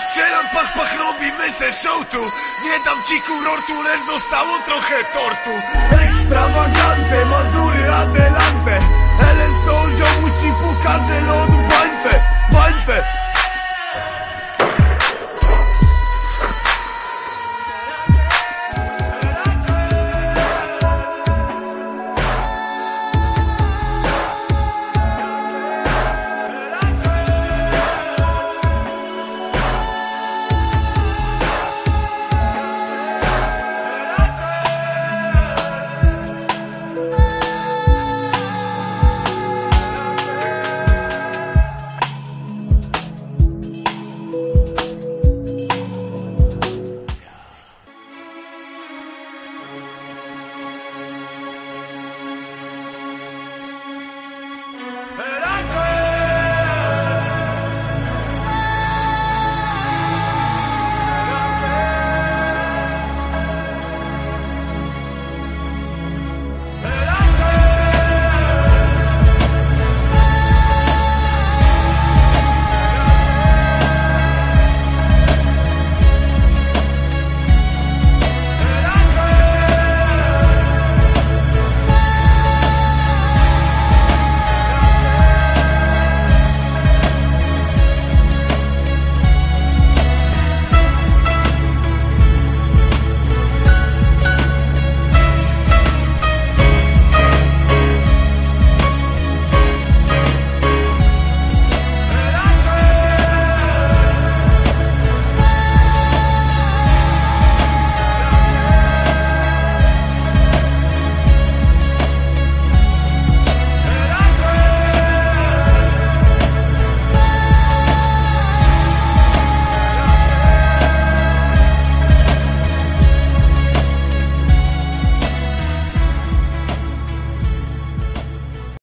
Strzelam pach pachrowi mysę showtu. Nie dam ci kurortu, lecz zostało trochę tortu. Ekstrawagante, Mazury, Adelante.